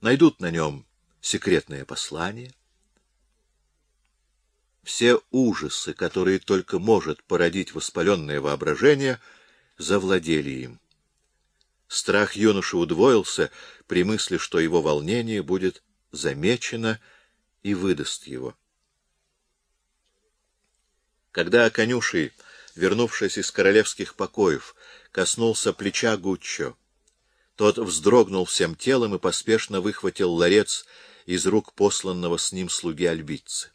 найдут на нем секретное послание. Все ужасы, которые только может породить воспаленное воображение, завладели им. Страх юноши удвоился при мысли, что его волнение будет замечено и выдаст его. Когда конюший, вернувшись из королевских покоев, коснулся плеча Гуччо, тот вздрогнул всем телом и поспешно выхватил ларец из рук посланного с ним слуги альбицы.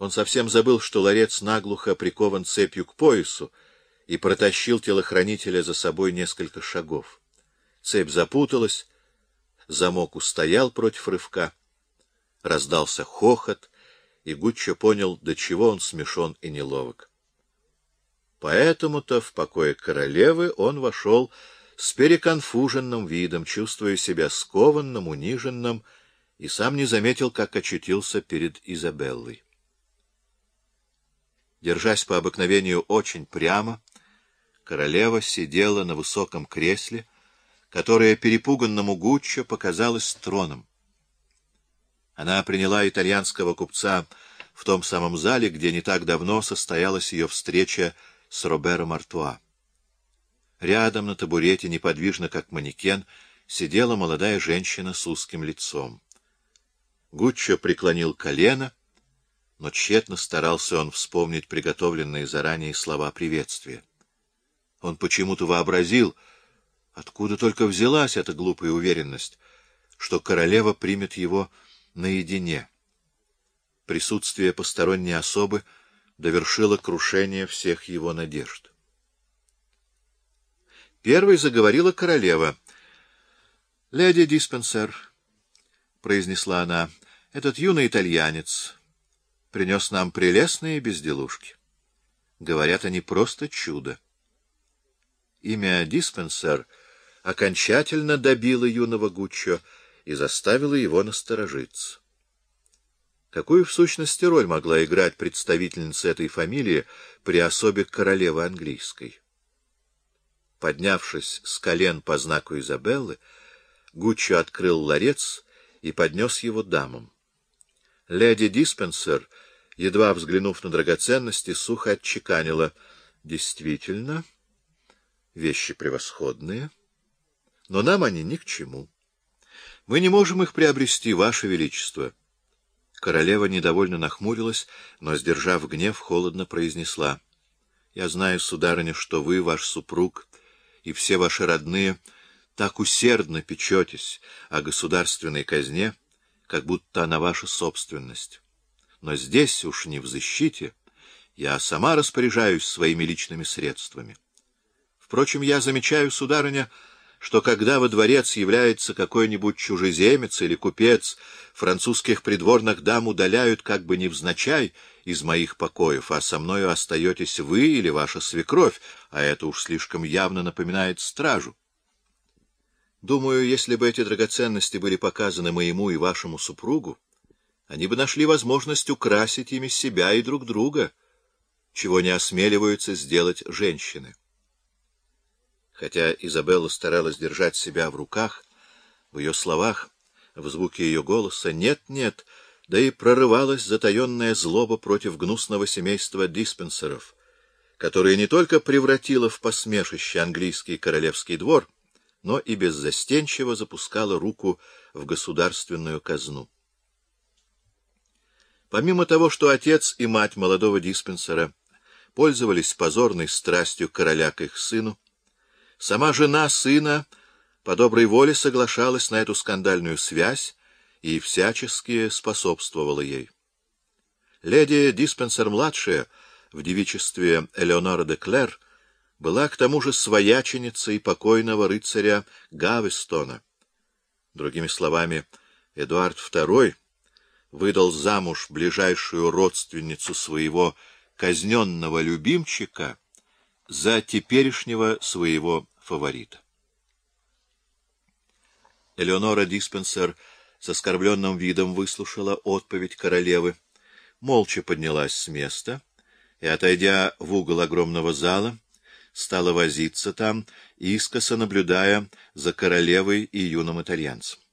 Он совсем забыл, что ларец наглухо прикован цепью к поясу, и протащил телохранителя за собой несколько шагов. Цепь запуталась, замок устоял против рывка, раздался хохот, и Гуччо понял, до чего он смешон и неловок. Поэтому-то в покое королевы он вошел с переконфуженным видом, чувствуя себя скованным, униженным, и сам не заметил, как очутился перед Изабеллой. Держась по обыкновению очень прямо, королева сидела на высоком кресле, которое перепуганному Гуччо показалось троном. Она приняла итальянского купца в том самом зале, где не так давно состоялась ее встреча с Робером Артуа. Рядом на табурете, неподвижно как манекен, сидела молодая женщина с узким лицом. Гуччо преклонил колено, но тщетно старался он вспомнить приготовленные заранее слова приветствия. Он почему-то вообразил, откуда только взялась эта глупая уверенность, что королева примет его наедине. Присутствие посторонней особы довершило крушение всех его надежд. Первой заговорила королева. — Леди Диспенсер, — произнесла она, — этот юный итальянец принес нам прелестные безделушки. Говорят, они просто чудо. Имя Диспенсер окончательно добило юного Гуччо и заставило его насторожиться. Какую в сущности роль могла играть представительница этой фамилии при особе королевы английской? Поднявшись с колен по знаку Изабеллы, Гуччо открыл ларец и поднес его дамам. Леди Диспенсер, едва взглянув на драгоценности, сухо отчеканила. — Действительно, вещи превосходные, но нам они ни к чему. Мы не можем их приобрести, Ваше Величество. Королева недовольно нахмурилась, но, сдержав гнев, холодно произнесла. — Я знаю, сударыня, что вы, ваш супруг и все ваши родные так усердно печетесь о государственной казне, как будто она ваша собственность. Но здесь уж не в защите. Я сама распоряжаюсь своими личными средствами. Впрочем, я замечаю, сударыня, что когда во дворец является какой-нибудь чужеземец или купец, французских придворных дам удаляют как бы невзначай из моих покоев, а со мною остаетесь вы или ваша свекровь, а это уж слишком явно напоминает стражу. Думаю, если бы эти драгоценности были показаны моему и вашему супругу, они бы нашли возможность украсить ими себя и друг друга, чего не осмеливаются сделать женщины. Хотя Изабелла старалась держать себя в руках, в ее словах, в звуке ее голоса «нет-нет», да и прорывалась затаенная злоба против гнусного семейства диспенсеров, которое не только превратило в посмешище английский королевский двор, но и беззастенчиво запускало руку в государственную казну. Помимо того, что отец и мать молодого диспенсера пользовались позорной страстью короля к их сыну, Сама жена сына по доброй воле соглашалась на эту скандальную связь и всячески способствовала ей. Леди Диспенсер-младшая в девичестве Элеонора де Клер была к тому же свояченицей покойного рыцаря Гавестона. Другими словами, Эдуард II выдал замуж ближайшую родственницу своего казненного любимчика за теперешнего своего фаворита. Элеонора Диспенсер с оскорбленным видом выслушала отповедь королевы, молча поднялась с места и, отойдя в угол огромного зала, стала возиться там, искоса наблюдая за королевой и юным итальянцем.